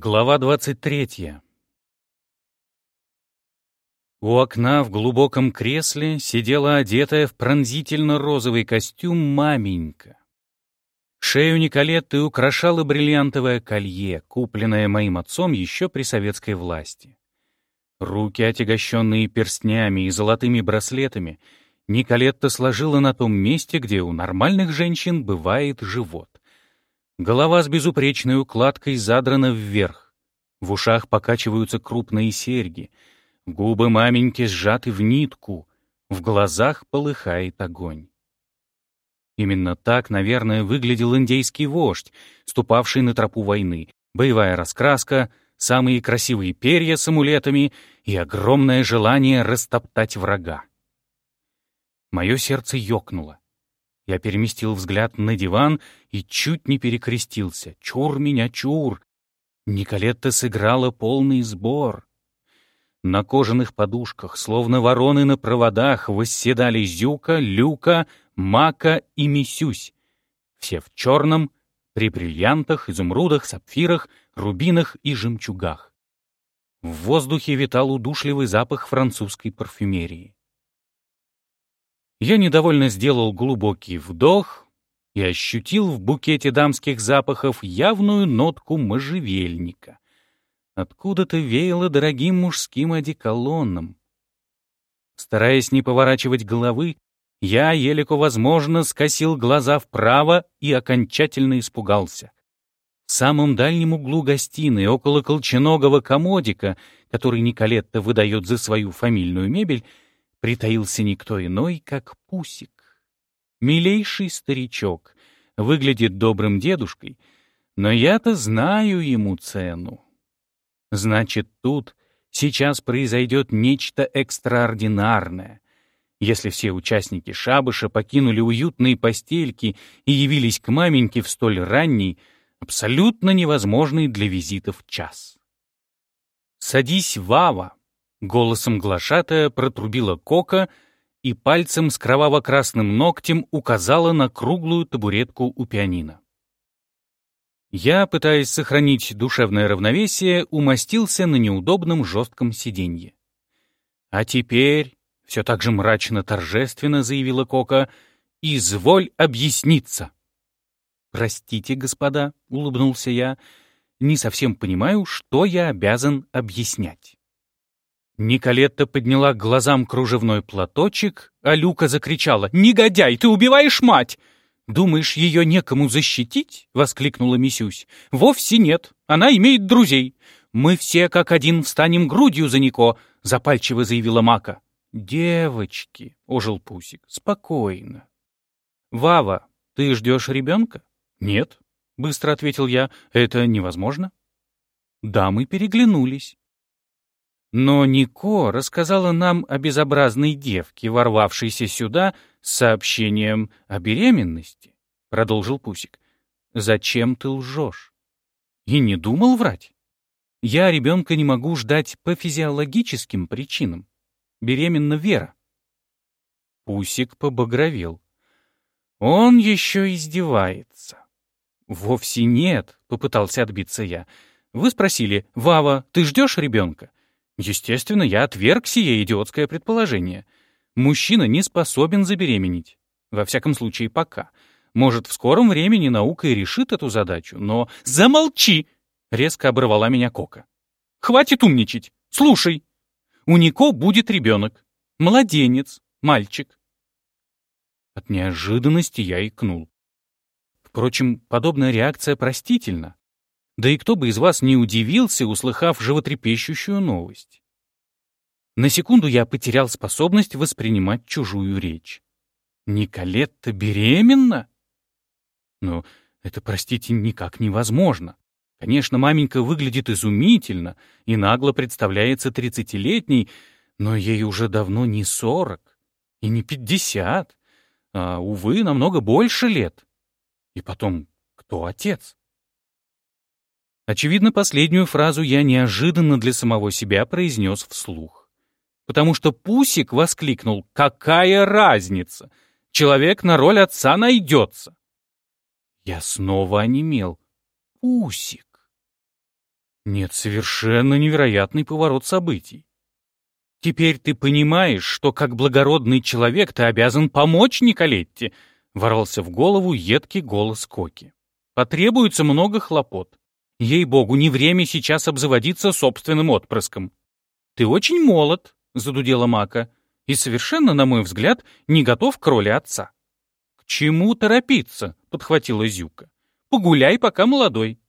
Глава 23. У окна в глубоком кресле сидела одетая в пронзительно-розовый костюм маменька. Шею Николетты украшало бриллиантовое колье, купленное моим отцом еще при советской власти. Руки, отягощенные перстнями и золотыми браслетами, Николетта сложила на том месте, где у нормальных женщин бывает живот. Голова с безупречной укладкой задрана вверх. В ушах покачиваются крупные серьги. Губы маменьки сжаты в нитку. В глазах полыхает огонь. Именно так, наверное, выглядел индейский вождь, ступавший на тропу войны. Боевая раскраска, самые красивые перья с амулетами и огромное желание растоптать врага. Мое сердце ёкнуло. Я переместил взгляд на диван и чуть не перекрестился. Чур меня, чур! Николетта сыграла полный сбор. На кожаных подушках, словно вороны на проводах, восседали Зюка, Люка, Мака и Мисюсь. Все в черном, при бриллиантах, изумрудах, сапфирах, рубинах и жемчугах. В воздухе витал удушливый запах французской парфюмерии. Я недовольно сделал глубокий вдох и ощутил в букете дамских запахов явную нотку можжевельника. Откуда-то веяло дорогим мужским одеколоном. Стараясь не поворачивать головы, я, елико возможно, скосил глаза вправо и окончательно испугался. В самом дальнем углу гостиной, около колченогого комодика, который Николетта выдает за свою фамильную мебель, притаился никто иной, как Пусик. Милейший старичок, выглядит добрым дедушкой, но я-то знаю ему цену. Значит, тут сейчас произойдет нечто экстраординарное. Если все участники шабыша покинули уютные постельки и явились к маменьке в столь ранний, абсолютно невозможный для визитов час. «Садись, Вава!» Голосом глашатая протрубила кока и пальцем с кроваво-красным ногтем указала на круглую табуретку у пианино. Я, пытаясь сохранить душевное равновесие, умостился на неудобном жестком сиденье. «А теперь», — все так же мрачно-торжественно заявила Кока, — «изволь объясниться». «Простите, господа», — улыбнулся я, — «не совсем понимаю, что я обязан объяснять». Николетта подняла к глазам кружевной платочек, а Люка закричала «Негодяй, ты убиваешь мать!» «Думаешь, ее некому защитить?» — воскликнула Мисюсь. «Вовсе нет. Она имеет друзей. Мы все как один встанем грудью за Нико», — запальчиво заявила Мака. «Девочки», — ожил Пусик, — «спокойно». «Вава, ты ждешь ребенка?» «Нет», — быстро ответил я, — «это невозможно». Дамы переглянулись. Но Нико рассказала нам о безобразной девке, ворвавшейся сюда с сообщением о беременности, — продолжил Пусик. Зачем ты лжешь? И не думал врать. Я ребенка не могу ждать по физиологическим причинам. Беременна Вера. Пусик побагровел. Он еще издевается. Вовсе нет, — попытался отбиться я. Вы спросили, Вава, ты ждешь ребенка? Естественно, я отверг сие идиотское предположение. Мужчина не способен забеременеть. Во всяком случае, пока. Может, в скором времени наука и решит эту задачу, но... «Замолчи!» — резко оборвала меня Кока. «Хватит умничать! Слушай! У Нико будет ребенок. Младенец, мальчик». От неожиданности я икнул. Впрочем, подобная реакция простительна. Да и кто бы из вас не удивился, услыхав животрепещущую новость. На секунду я потерял способность воспринимать чужую речь. Николетта беременна? Ну, это, простите, никак невозможно. Конечно, маменька выглядит изумительно и нагло представляется тридцатилетней, но ей уже давно не сорок и не пятьдесят, а, увы, намного больше лет. И потом, кто отец? Очевидно, последнюю фразу я неожиданно для самого себя произнес вслух. Потому что Пусик воскликнул «Какая разница? Человек на роль отца найдется!» Я снова онемел. Пусик. Нет, совершенно невероятный поворот событий. Теперь ты понимаешь, что как благородный человек ты обязан помочь Николетте, ворвался в голову едкий голос Коки. Потребуется много хлопот. Ей-богу, не время сейчас обзаводиться собственным отпрыском. Ты очень молод, задудела Мака, и совершенно, на мой взгляд, не готов к роли отца. К чему торопиться? подхватила Зюка. Погуляй, пока молодой.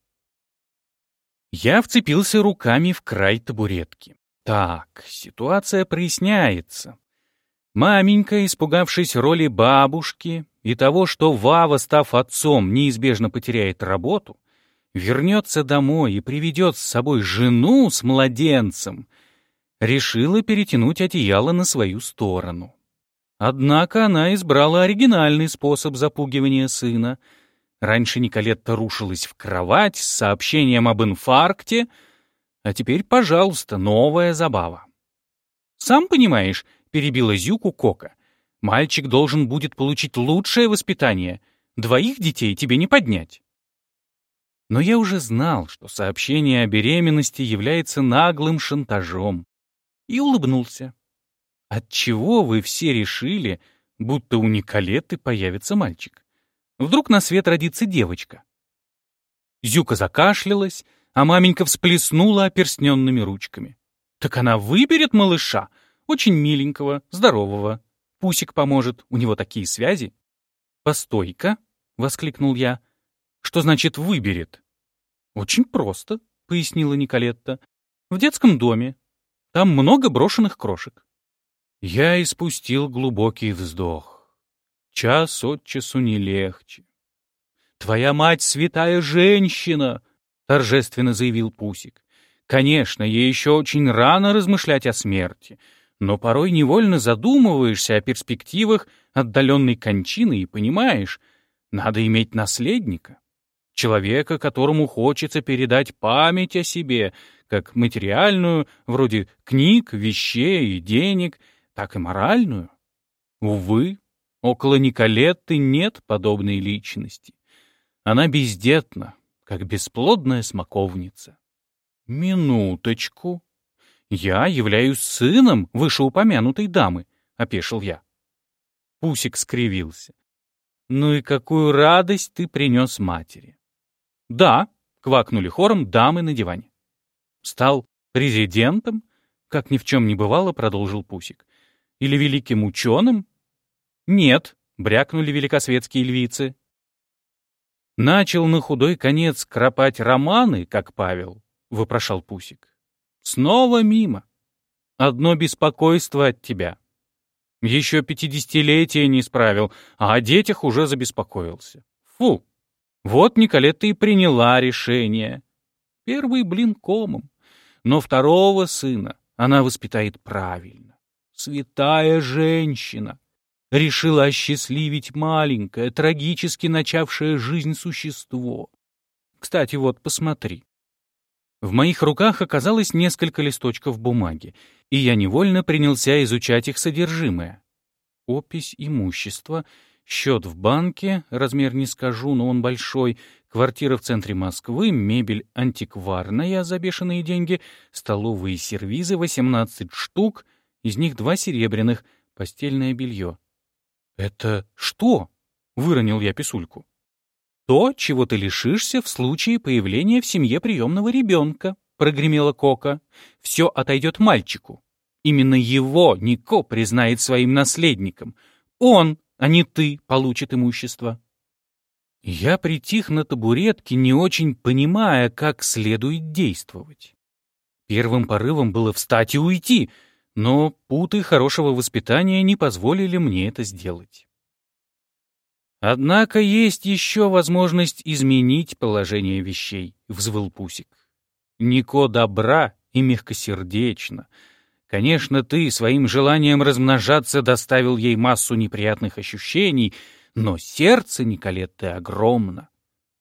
Я вцепился руками в край табуретки. Так, ситуация проясняется. Маменька, испугавшись роли бабушки и того, что Вава, став отцом, неизбежно потеряет работу, вернется домой и приведет с собой жену с младенцем, решила перетянуть одеяло на свою сторону. Однако она избрала оригинальный способ запугивания сына — Раньше Николетта рушилась в кровать с сообщением об инфаркте, а теперь, пожалуйста, новая забава. «Сам понимаешь», — перебила Зюку Кока, «мальчик должен будет получить лучшее воспитание. Двоих детей тебе не поднять». Но я уже знал, что сообщение о беременности является наглым шантажом, и улыбнулся. Отчего вы все решили, будто у Николеты появится мальчик? Вдруг на свет родится девочка. Зюка закашлялась, а маменька всплеснула оперсненными ручками. Так она выберет малыша, очень миленького, здорового. Пусик поможет, у него такие связи. «Постой-ка!» — воскликнул я. «Что значит «выберет»?» «Очень просто», — пояснила Николетта. «В детском доме. Там много брошенных крошек». Я испустил глубокий вздох. Час от часу не легче. «Твоя мать святая женщина!» — торжественно заявил Пусик. «Конечно, ей еще очень рано размышлять о смерти, но порой невольно задумываешься о перспективах отдаленной кончины и понимаешь, надо иметь наследника, человека, которому хочется передать память о себе, как материальную, вроде книг, вещей и денег, так и моральную. Увы, Около Николетты нет подобной личности. Она бездетна, как бесплодная смоковница. Минуточку. Я являюсь сыном вышеупомянутой дамы, — опешил я. Пусик скривился. Ну и какую радость ты принес матери. Да, — квакнули хором дамы на диване. Стал президентом, как ни в чем не бывало, продолжил Пусик. Или великим ученым, «Нет», — брякнули великосветские львицы. «Начал на худой конец кропать романы, как Павел», — вопрошал Пусик. «Снова мимо. Одно беспокойство от тебя. Еще пятидесятилетия не справил, а о детях уже забеспокоился. Фу! Вот Николетта и приняла решение. Первый блин комом, но второго сына она воспитает правильно. Святая женщина решила осчастливить маленькое, трагически начавшее жизнь существо. Кстати, вот, посмотри. В моих руках оказалось несколько листочков бумаги, и я невольно принялся изучать их содержимое. Опись имущества, счет в банке, размер не скажу, но он большой, квартира в центре Москвы, мебель антикварная за бешеные деньги, столовые сервизы 18 штук, из них два серебряных, постельное белье. «Это что?» — выронил я писульку. «То, чего ты лишишься в случае появления в семье приемного ребенка», — прогремела Кока. «Все отойдет мальчику. Именно его Нико признает своим наследником. Он, а не ты, получит имущество». Я притих на табуретке, не очень понимая, как следует действовать. Первым порывом было встать и уйти — но путы хорошего воспитания не позволили мне это сделать. «Однако есть еще возможность изменить положение вещей», — взвыл Пусик. «Нико добра и мягкосердечно. Конечно, ты своим желанием размножаться доставил ей массу неприятных ощущений, но сердце Николетты огромно.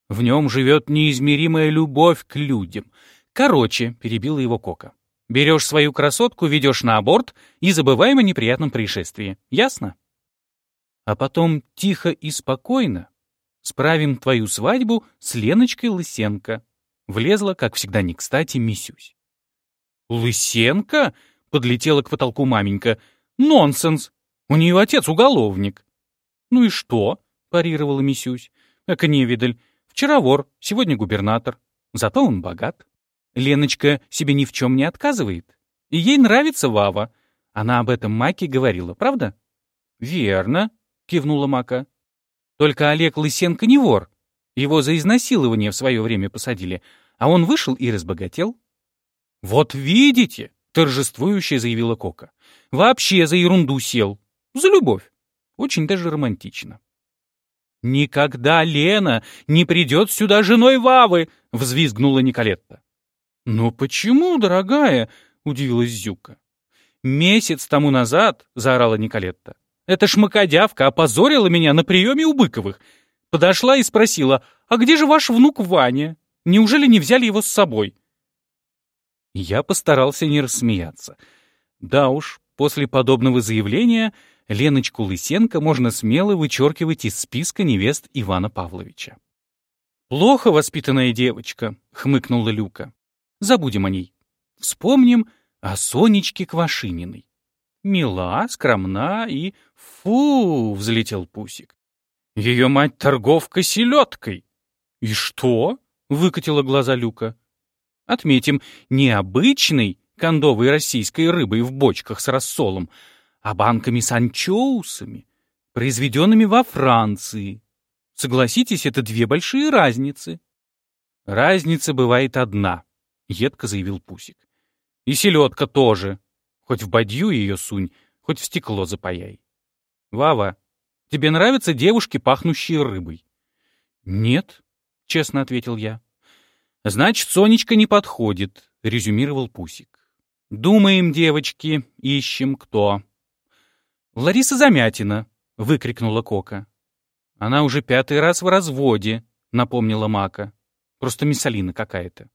В нем живет неизмеримая любовь к людям. Короче, — перебила его Кока, Берешь свою красотку, ведешь на аборт и забываем о неприятном происшествии. Ясно? А потом тихо и спокойно справим твою свадьбу с Леночкой Лысенко. Влезла, как всегда не кстати, Мисюсь. «Лысенко?» — подлетела к потолку маменька. «Нонсенс! У нее отец уголовник». «Ну и что?» — парировала Мисюсь. «Эка невидаль. Вчера вор, сегодня губернатор. Зато он богат. Леночка себе ни в чем не отказывает. И ей нравится Вава. Она об этом Маке говорила, правда?» «Верно», — кивнула Мака. «Только Олег Лысенко не вор. Его за изнасилование в свое время посадили, а он вышел и разбогател». «Вот видите!» — торжествующе заявила Кока. «Вообще за ерунду сел. За любовь. Очень даже романтично». «Никогда Лена не придет сюда женой Вавы!» — взвизгнула Николетта. «Ну почему, дорогая?» — удивилась Зюка. «Месяц тому назад», — заорала Николетта, — «эта шмакодявка опозорила меня на приеме у Быковых. Подошла и спросила, а где же ваш внук Ваня? Неужели не взяли его с собой?» Я постарался не рассмеяться. Да уж, после подобного заявления Леночку Лысенко можно смело вычеркивать из списка невест Ивана Павловича. «Плохо воспитанная девочка», — хмыкнула Люка. «Забудем о ней. Вспомним о Сонечке Квашининой. Мила, скромна и... Фу!» — взлетел Пусик. «Ее мать торговка селедкой». «И что?» — выкатила глаза Люка. «Отметим, необычной кондовой российской рыбой в бочках с рассолом, а банками с анчоусами, произведенными во Франции. Согласитесь, это две большие разницы. Разница бывает одна, — едко заявил Пусик. И селедка тоже. Хоть в бадью ее сунь, хоть в стекло запаяй. Вава, тебе нравятся девушки, пахнущие рыбой? Нет, — честно ответил я. Значит, Сонечка не подходит, — резюмировал Пусик. Думаем, девочки, ищем кто. «Лариса Замятина!» — выкрикнула Кока. «Она уже пятый раз в разводе», — напомнила Мака. «Просто миссалина какая-то».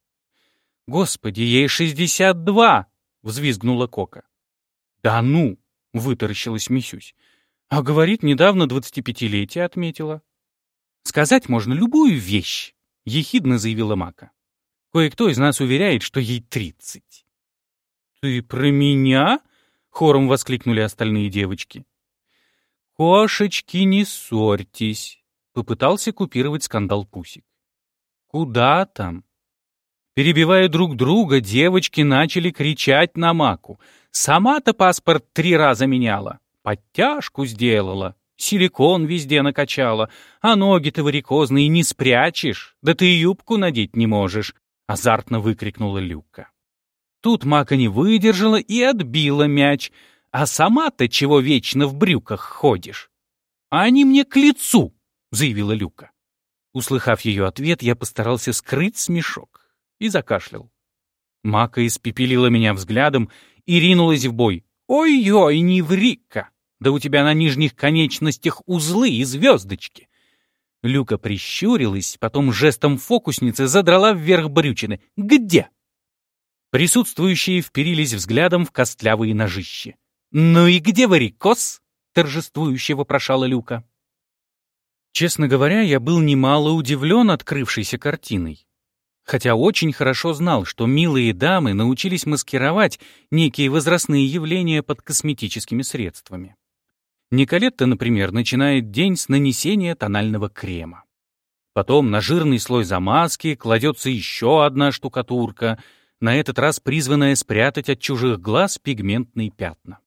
«Господи, ей шестьдесят два!» — взвизгнула Кока. «Да ну!» — вытаращилась Мисюсь. «А говорит, недавно двадцатипятилетие отметила». «Сказать можно любую вещь», — ехидно заявила Мака. «Кое-кто из нас уверяет, что ей тридцать». «Ты про меня?» Хором воскликнули остальные девочки. «Кошечки, не ссорьтесь!» — попытался купировать скандал Пусик. «Куда там?» Перебивая друг друга, девочки начали кричать на маку. Сама-то паспорт три раза меняла, подтяжку сделала, силикон везде накачала, а ноги-то варикозные не спрячешь, да ты юбку надеть не можешь, — азартно выкрикнула Люка. Тут Мака не выдержала и отбила мяч. А сама-то чего вечно в брюках ходишь? Они мне к лицу, заявила Люка. Услыхав ее ответ, я постарался скрыть смешок и закашлял. Мака испепелила меня взглядом и ринулась в бой. «Ой-ой, не ври-ка! Да у тебя на нижних конечностях узлы и звездочки!» Люка прищурилась, потом жестом фокусницы задрала вверх брючины. «Где?» Присутствующие вперились взглядом в костлявые ножищи. «Ну и где варикоз?» — торжествующе вопрошала Люка. Честно говоря, я был немало удивлен открывшейся картиной. Хотя очень хорошо знал, что милые дамы научились маскировать некие возрастные явления под косметическими средствами. Николетта, например, начинает день с нанесения тонального крема. Потом на жирный слой замазки кладется еще одна штукатурка — на этот раз призванная спрятать от чужих глаз пигментные пятна.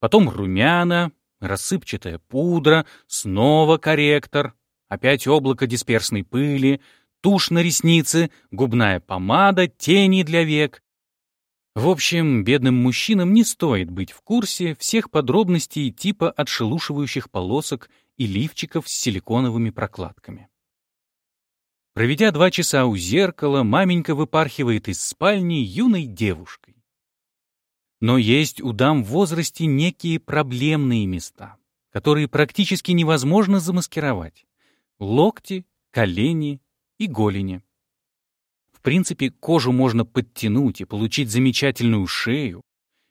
Потом румяна, рассыпчатая пудра, снова корректор, опять облако дисперсной пыли, тушь на ресницы, губная помада, тени для век. В общем, бедным мужчинам не стоит быть в курсе всех подробностей типа отшелушивающих полосок и лифчиков с силиконовыми прокладками. Проведя два часа у зеркала, маменька выпархивает из спальни юной девушкой. Но есть у дам в возрасте некие проблемные места, которые практически невозможно замаскировать. Локти, колени и голени. Принципе, кожу можно подтянуть и получить замечательную шею.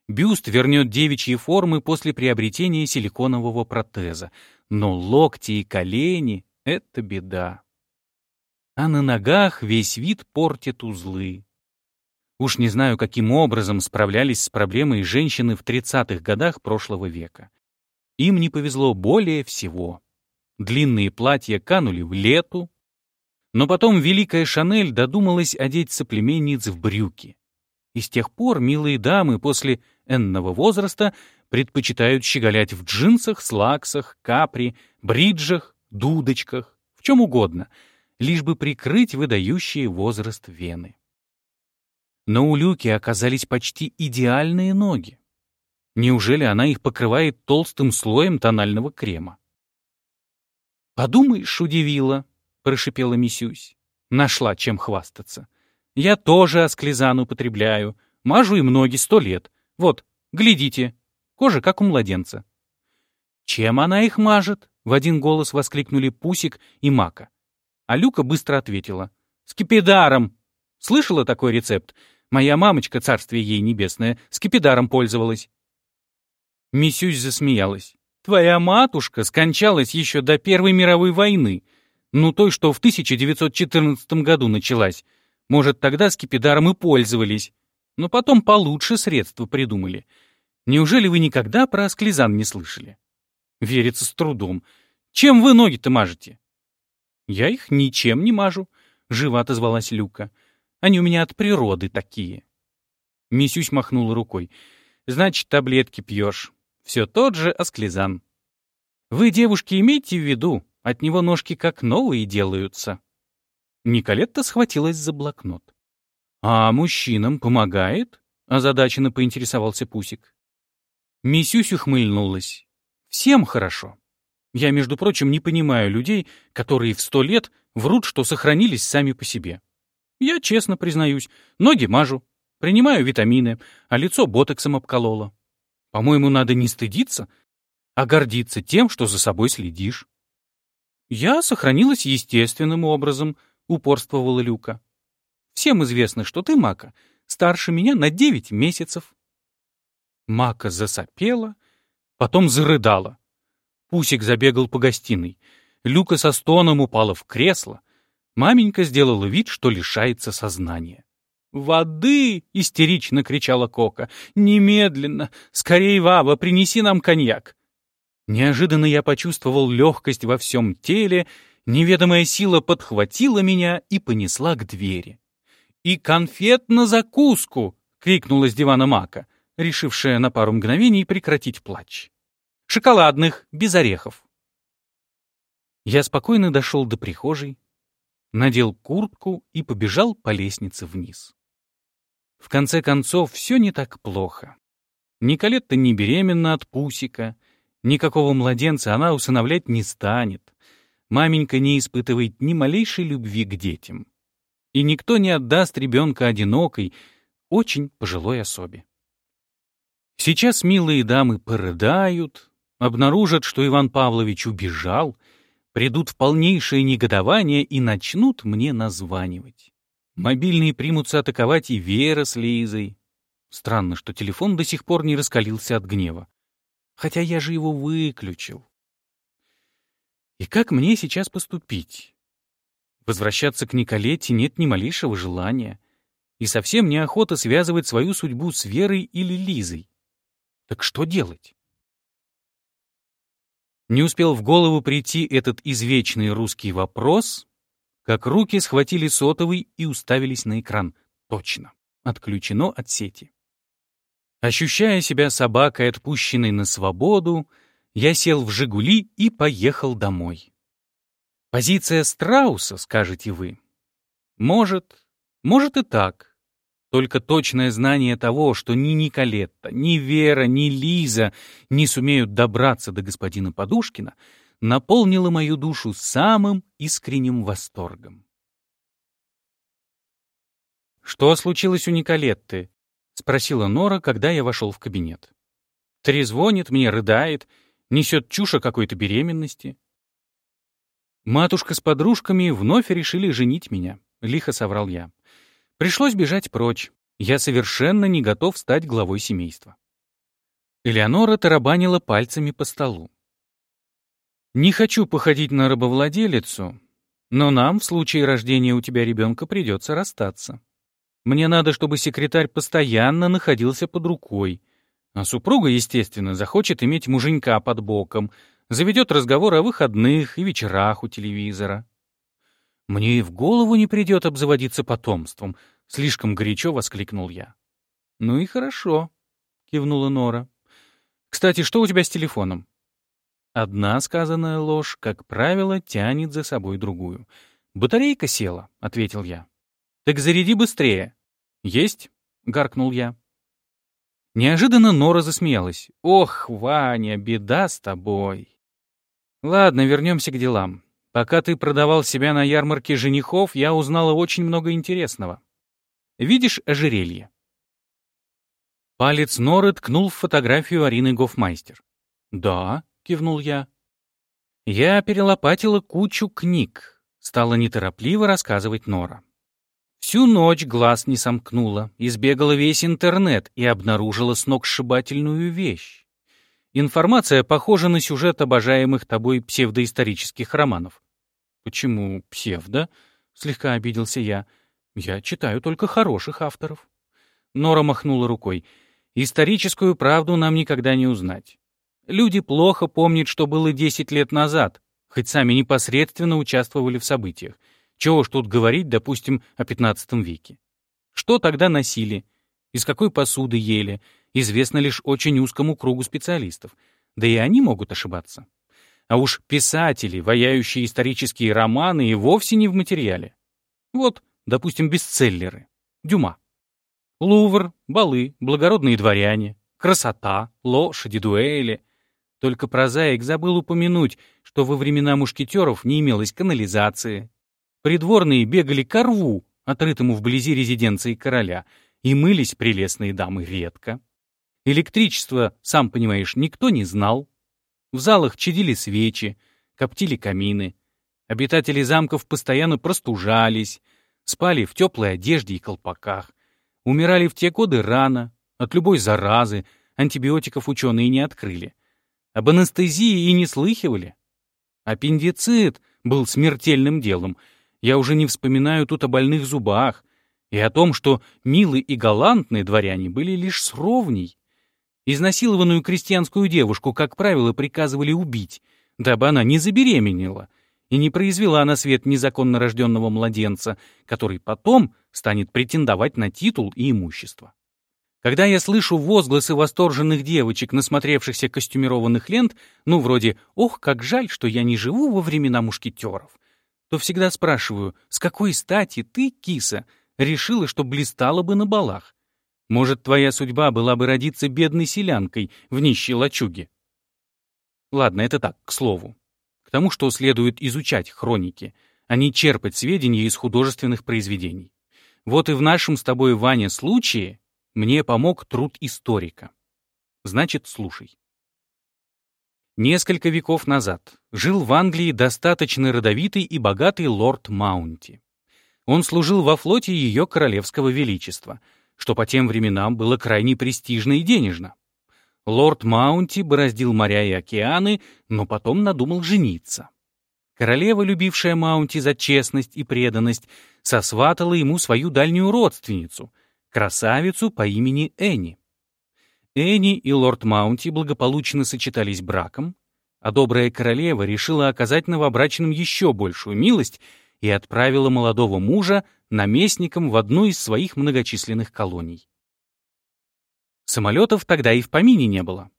Бюст вернет девичьи формы после приобретения силиконового протеза. Но локти и колени — это беда. а на ногах весь вид портит узлы. Уж не знаю, каким образом справлялись с проблемой женщины в 30-х годах прошлого века. Им не повезло более всего. Длинные платья канули в лету, но потом Великая Шанель додумалась одеть соплеменниц в брюки. И с тех пор милые дамы после энного возраста предпочитают щеголять в джинсах, слаксах, капри, бриджах, дудочках, в чем угодно, лишь бы прикрыть выдающие возраст вены. Но у Люки оказались почти идеальные ноги. Неужели она их покрывает толстым слоем тонального крема? «Подумаешь, удивила», — прошипела Мисюсь. Нашла чем хвастаться. «Я тоже асклизан употребляю. Мажу им ноги сто лет. Вот, глядите, кожа как у младенца». «Чем она их мажет?» — в один голос воскликнули Пусик и Мака. А Люка быстро ответила. «Скипидаром! Слышала такой рецепт? Моя мамочка, царствие ей небесное, скипидаром пользовалась». Мисюсь засмеялась. «Твоя матушка скончалась еще до Первой мировой войны, ну той, что в 1914 году началась. Может, тогда скипидаром и пользовались, но потом получше средства придумали. Неужели вы никогда про асклизан не слышали?» Верится с трудом. «Чем вы ноги-то мажете?» «Я их ничем не мажу», — живо отозвалась Люка. «Они у меня от природы такие». Мисюсь махнула рукой. «Значит, таблетки пьешь. Все тот же асклизан. Вы, девушки, имейте в виду, от него ножки как новые делаются». Николетта схватилась за блокнот. «А мужчинам помогает?» — озадаченно поинтересовался Пусик. Мисюсь ухмыльнулась. Всем хорошо. Я, между прочим, не понимаю людей, которые в сто лет врут, что сохранились сами по себе. Я честно признаюсь, ноги мажу, принимаю витамины, а лицо ботоксом обкололо. По-моему, надо не стыдиться, а гордиться тем, что за собой следишь. Я сохранилась естественным образом, упорствовала Люка. Всем известно, что ты, Мака, старше меня на девять месяцев. Мака засопела, Потом зарыдала. Пусик забегал по гостиной. Люка со стоном упала в кресло. Маменька сделала вид, что лишается сознания. «Воды!» — истерично кричала Кока. «Немедленно! Скорей, Вава, принеси нам коньяк!» Неожиданно я почувствовал легкость во всем теле, неведомая сила подхватила меня и понесла к двери. «И конфет на закуску!» — крикнула с дивана Мака решившая на пару мгновений прекратить плач. «Шоколадных, без орехов». Я спокойно дошел до прихожей, надел куртку и побежал по лестнице вниз. В конце концов, все не так плохо. Николетта не беременна от Пусика, никакого младенца она усыновлять не станет. Маменька не испытывает ни малейшей любви к детям. И никто не отдаст ребенка одинокой, очень пожилой особе. Сейчас милые дамы порыдают, обнаружат, что Иван Павлович убежал, придут в полнейшее негодование и начнут мне названивать. Мобильные примутся атаковать и Вера с Лизой. Странно, что телефон до сих пор не раскалился от гнева. Хотя я же его выключил. И как мне сейчас поступить? Возвращаться к Николете нет ни малейшего желания. И совсем неохота связывать свою судьбу с Верой или Лизой. Так что делать? Не успел в голову прийти этот извечный русский вопрос, как руки схватили сотовый и уставились на экран. Точно. Отключено от сети. Ощущая себя собакой, отпущенной на свободу, я сел в «Жигули» и поехал домой. Позиция страуса, скажете вы. Может, может и так. Только точное знание того, что ни Николетта, ни Вера, ни Лиза не сумеют добраться до господина Подушкина, наполнило мою душу самым искренним восторгом. «Что случилось у Николетты?» — спросила Нора, когда я вошел в кабинет. «Трезвонит мне, рыдает, несет чушь о какой-то беременности». Матушка с подружками вновь решили женить меня, — лихо соврал я. Пришлось бежать прочь. Я совершенно не готов стать главой семейства. Элеонора тарабанила пальцами по столу. «Не хочу походить на рабовладелицу, Но нам в случае рождения у тебя ребенка придется расстаться. Мне надо, чтобы секретарь постоянно находился под рукой. А супруга, естественно, захочет иметь муженька под боком, заведет разговор о выходных и вечерах у телевизора. Мне и в голову не придет обзаводиться потомством, слишком горячо воскликнул я. Ну и хорошо, кивнула Нора. Кстати, что у тебя с телефоном? Одна сказанная ложь, как правило, тянет за собой другую. «Батарейка села», — ответил я. «Так заряди быстрее». «Есть», — гаркнул я. Неожиданно Нора засмеялась. «Ох, Ваня, беда с тобой». «Ладно, вернемся к делам. Пока ты продавал себя на ярмарке женихов, я узнала очень много интересного. Видишь ожерелье?» Палец Норы ткнул в фотографию Арины Гофмайстер. «Да», — кивнул я. Я перелопатила кучу книг, стала неторопливо рассказывать Нора. Всю ночь глаз не сомкнула, избегала весь интернет и обнаружила сногсшибательную вещь. Информация похожа на сюжет обожаемых тобой псевдоисторических романов. «Почему псевдо?» — слегка обиделся я. «Я читаю только хороших авторов». Нора махнула рукой. «Историческую правду нам никогда не узнать. Люди плохо помнят, что было 10 лет назад, хоть сами непосредственно участвовали в событиях. Чего ж тут говорить, допустим, о 15 веке? Что тогда носили? Из какой посуды ели? Известно лишь очень узкому кругу специалистов. Да и они могут ошибаться. А уж писатели, ваяющие исторические романы, и вовсе не в материале. Вот, допустим, бестселлеры. Дюма. Лувр, балы, благородные дворяне, красота, лошади, дуэли — только прозаик забыл упомянуть, что во времена мушкетеров не имелось канализации. Придворные бегали к рву, отрытому вблизи резиденции короля, и мылись прелестные дамы редко. Электричество, сам понимаешь, никто не знал. В залах чадили свечи, коптили камины. Обитатели замков постоянно простужались, спали в теплой одежде и колпаках. Умирали в те годы рано, от любой заразы, антибиотиков ученые не открыли. Об анестезии и не слыхивали. Аппендицит был смертельным делом. Я уже не вспоминаю тут о больных зубах и о том, что милые и галантные дворяне были лишь сровней. Изнасилованную крестьянскую девушку, как правило, приказывали убить, дабы она не забеременела и не произвела на свет незаконно рожденного младенца, который потом станет претендовать на титул и имущество. Когда я слышу возгласы восторженных девочек, насмотревшихся костюмированных лент, ну, вроде «Ох, как жаль, что я не живу во времена мушкетеров», то всегда спрашиваю, с какой стати ты, киса, решила, что блистала бы на балах? Может, твоя судьба была бы родиться бедной селянкой в нищей лачуге? Ладно, это так, к слову. К тому, что следует изучать хроники, а не черпать сведения из художественных произведений. Вот и в нашем с тобой, Ваня, случае мне помог труд историка. Значит, слушай. Несколько веков назад жил в Англии достаточно родовитый и богатый лорд Маунти. Он служил во флоте ее королевского величества, что по тем временам было крайне престижно и денежно. Лорд Маунти бороздил моря и океаны, но потом надумал жениться. Королева, любившая Маунти за честность и преданность, сосватала ему свою дальнюю родственницу, красавицу по имени Энни. Энни и лорд Маунти благополучно сочетались браком, а добрая королева решила оказать новобрачным еще большую милость и отправила молодого мужа наместником в одну из своих многочисленных колоний. Самолетов тогда и в помине не было.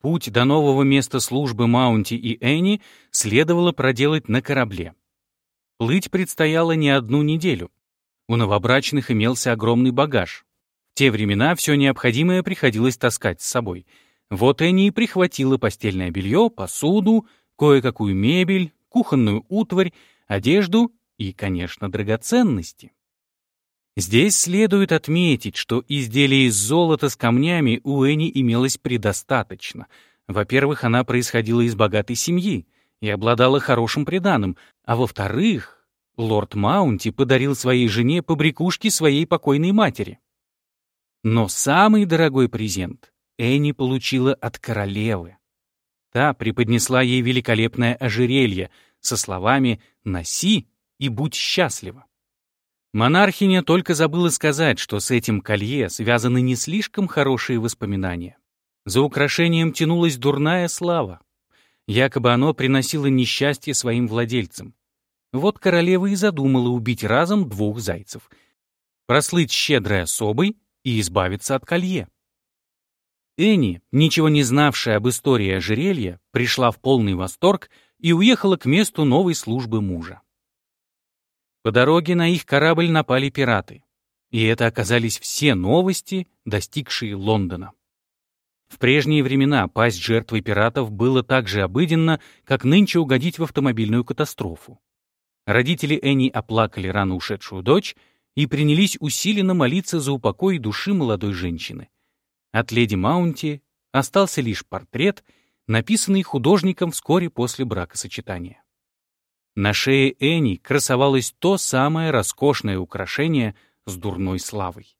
Путь до нового места службы Маунти и Энни следовало проделать на корабле. Плыть предстояло не одну неделю. У новобрачных имелся огромный багаж. Те времена все необходимое приходилось таскать с собой. Вот Энни и прихватила постельное белье, посуду, кое-какую мебель, кухонную утварь, одежду и, конечно, драгоценности. Здесь следует отметить, что изделий из золота с камнями у Энни имелось предостаточно. Во-первых, она происходила из богатой семьи и обладала хорошим приданым, а во-вторых, Лорд Маунти подарил своей жене побрякушки своей покойной матери. Но самый дорогой презент Энни получила от королевы. Та преподнесла ей великолепное ожерелье со словами «носи и будь счастлива. Монархиня только забыла сказать, что с этим колье связаны не слишком хорошие воспоминания. За украшением тянулась дурная слава. Якобы оно приносило несчастье своим владельцам. Вот королева и задумала убить разом двух зайцев. Прослыть щедрой особой и избавиться от колье. Энни, ничего не знавшая об истории ожерелья, пришла в полный восторг и уехала к месту новой службы мужа. По дороге на их корабль напали пираты. И это оказались все новости, достигшие Лондона. В прежние времена пасть жертвой пиратов было так же обыденно, как нынче угодить в автомобильную катастрофу. Родители Энни оплакали рано ушедшую дочь и принялись усиленно молиться за упокой души молодой женщины. От леди Маунти остался лишь портрет, написанный художником вскоре после бракосочетания. На шее Энни красовалось то самое роскошное украшение с дурной славой.